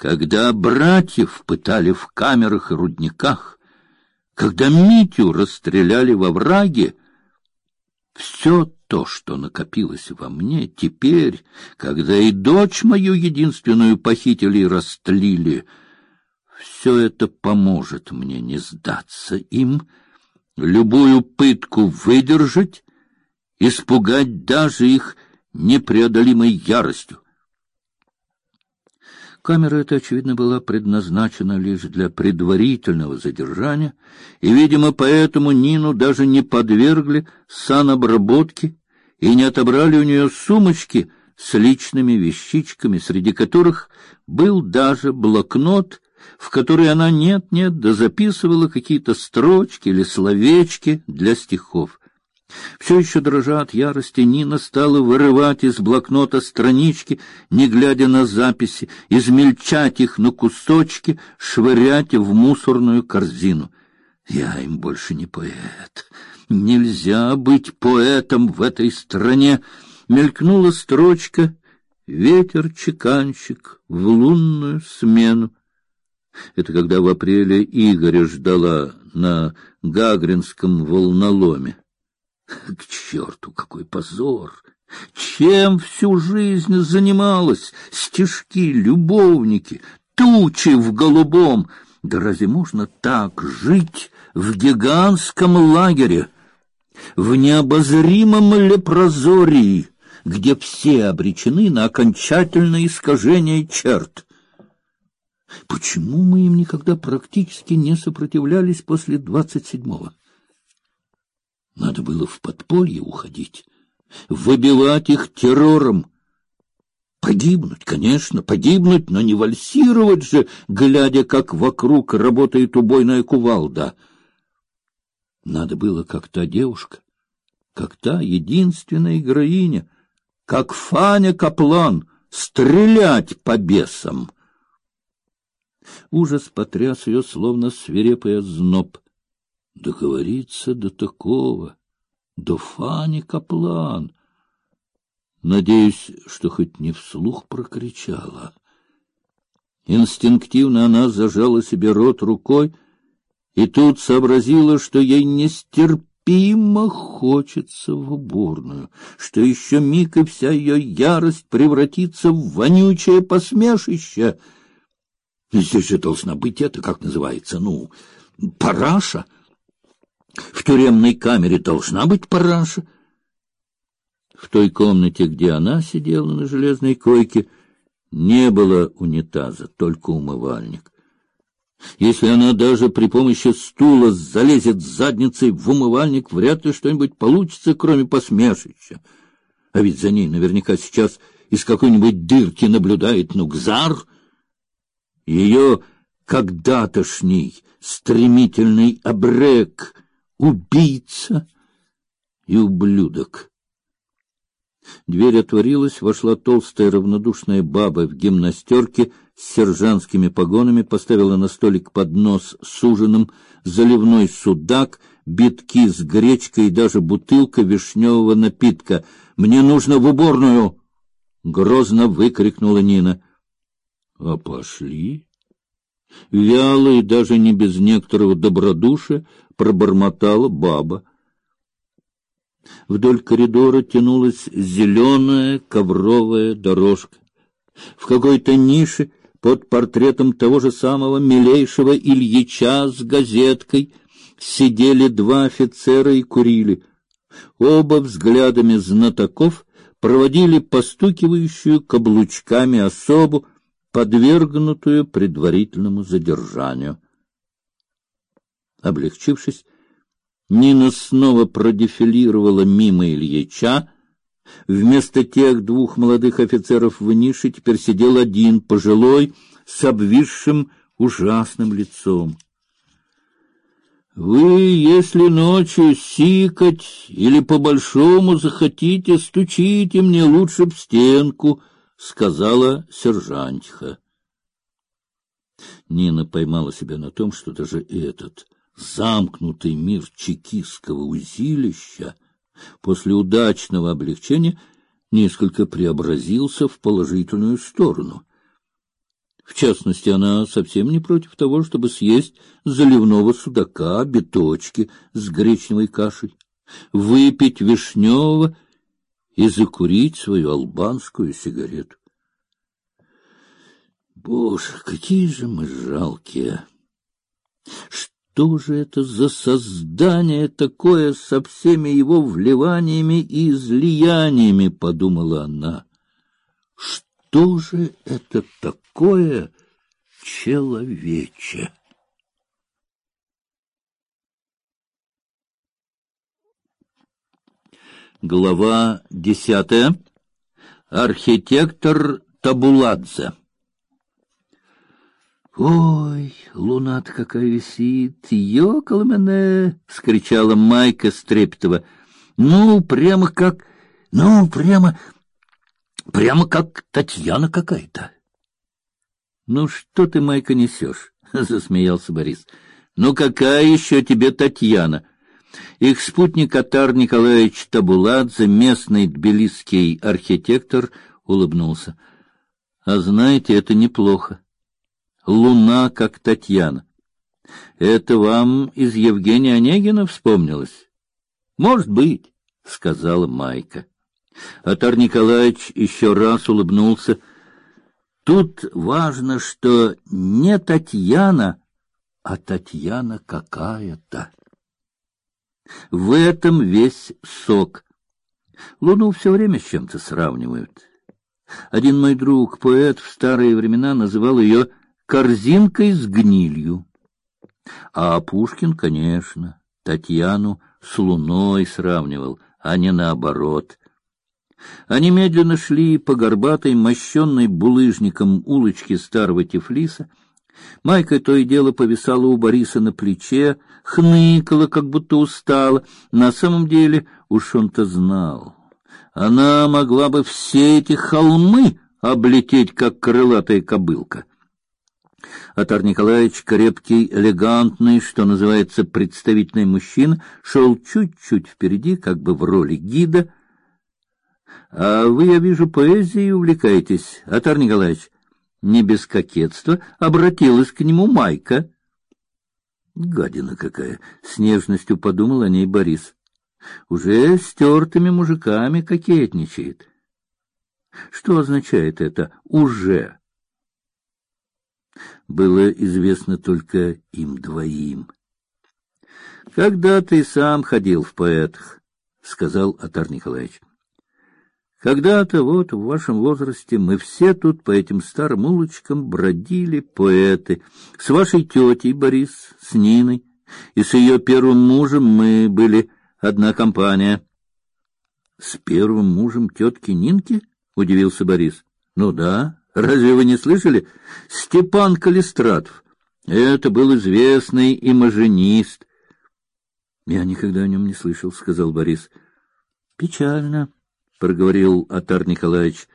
когда братьев пытали в камерах и рудниках, когда Митю расстреляли во враге, все то, что накопилось во мне, теперь, когда и дочь мою единственную похитили и растлили, все это поможет мне не сдаться им, любую пытку выдержать, испугать даже их непреодолимой яростью. Камера эта, очевидно, была предназначена лишь для предварительного задержания, и, видимо, поэтому Нину даже не подвергли санобработке и не отобрали у нее сумочки с личными вещичками, среди которых был даже блокнот, в который она нет-нет да записывала какие-то строчки или словечки для стихов. Все еще дрожа от ярости, Нина стала вырывать из блокнота странички, не глядя на записи, измельчать их на кусочки, швырять в мусорную корзину. Я им больше не поэт. Нельзя быть поэтом в этой стране. Мелькнула строчка «Ветер-чеканщик в лунную смену». Это когда в апреле Игоря ждала на Гагринском волноломе. К черту, какой позор! Чем всю жизнь занималась? Стишки, любовники, тучи в голубом. Да разве можно так жить в гигантском лагере, в необозримом лепрозории, где все обречены на окончательное искажение черт? Почему мы им никогда практически не сопротивлялись после двадцать седьмого? Надо было в подполье уходить, выбивать их террором. Погибнуть, конечно, погибнуть, но не вальсировать же, глядя, как вокруг работает убойная кувалда. Надо было, как та девушка, как та единственная героиня, как Фаня Каплан, стрелять по бесам. Ужас потряс ее, словно свирепый озноб — договориться до такого, до Фани Каплан. Надеюсь, что хоть не вслух прокричала. Инстинктивно она зажала себе рот рукой и тут сообразила, что ей нестерпимо хочется в уборную, что еще миг и вся ее ярость превратится в вонючее посмешище. Здесь же должна быть это, как называется, ну, параша — в тюремной камере должна быть параша. В той комнате, где она сидела на железной койке, не было унитаза, только умывальник. Если она даже при помощи стула залезет задницей в умывальник, вряд ли что-нибудь получится, кроме посмешища. А ведь за ней наверняка сейчас из какой-нибудь дырки наблюдает Нукзар. Ее когда-тошний стремительный обрек убийца и ублюдок. Дверь отворилась, вошла толстая равнодушная баба в гимнастерке с сержантскими погонами, поставила на столик поднос с ужином, заливной судак, битки с гречкой и даже бутылка вишневого напитка. «Мне нужно в уборную!» — грозно выкрикнула Нина. «А пошли!» Вяло даже не без некоторого добродушия пробормотала баба. Вдоль коридора тянулась зеленая ковровая дорожка. В какой-то нише под портретом того же самого милейшего Ильича с газеткой сидели два офицера и курили. Оба взглядами знатоков проводили постукивающую каблучками особу, подвергнутую предварительному задержанию. Облегчившись, Нина снова продефилировала мимо Ильича. Вместо тех двух молодых офицеров в нише теперь сидел один, пожилой, с обвисшим ужасным лицом. Вы, если ночью сикать или по-большому захотите, стучите мне лучше в стенку, сказала сержантиха. Нина поймала себя на том, что даже этот замкнутый мир чекистского узилища после удачного облегчения несколько преобразился в положительную сторону. В частности, она совсем не против того, чтобы съесть заливного судака, биточки с гречневой кашей, выпить вишневого и закурить свою албанскую сигарету. Боже, какие же мы жалкие! Что же это за создание такое со всеми его вливаниями и излияниями, подумала она. Что же это такое человече? Глава десятая. Архитектор Табуладзе. Ой, луна-то какая висит, ёкала мене, вскричала Майка Стрепетова. Ну, прямо как, ну, прямо, прямо как Татьяна какая-то. Ну что ты, Майка, несешь? засмеялся Борис. Ну какая еще тебе Татьяна? Их спутник Атар Николаевич Табуладзе, местный тбилисский архитектор, улыбнулся. А знаете, это неплохо луна, как Татьяна. Это вам из Евгения Онегина вспомнилось? Может быть, сказала Майка. Атар Николаевич еще раз улыбнулся. Тут важно, что не Татьяна, а Татьяна какая-то. В этом весь сок. Луну все время с чем-то сравнивают. Один мой друг, поэт, в старые времена называл ее корзинкой с гнилью. А Пушкин, конечно, Татьяну с луной сравнивал, а не наоборот. Они медленно шли по горбатой, мощенной булыжником улочке старого Тифлиса. Майка то и дело повисала у Бориса на плече, хныкала, как будто устала. На самом деле уж он-то знал. Она могла бы все эти холмы облететь, как крылатая кобылка. Атар Николаевич, крепкий, элегантный, что называется, представительный мужчина, шел чуть-чуть впереди, как бы в роли гида. — А вы, я вижу, поэзией увлекаетесь, Атар Николаевич. Не без кокетства обратилась к нему Майка. Гадина какая! С нежностью подумал о ней Борис. Уже стертыми мужиками кокетничает. Что означает это «уже»? Было известно только им двоим. Когда ты сам ходил в поэтах, сказал Атар Николаевич. Когда-то вот в вашем возрасте мы все тут по этим старым улочкам бродили поэты. С вашей тетей Борис, с Ниной и с ее первым мужем мы были одна компания. С первым мужем тетки Нинки? удивился Борис. Ну да, Разве вы не слышали? Степан Калистратов. Это был известный имажинист. Я никогда о нем не слышал, сказал Борис. Печально, проговорил Атар Николаевич.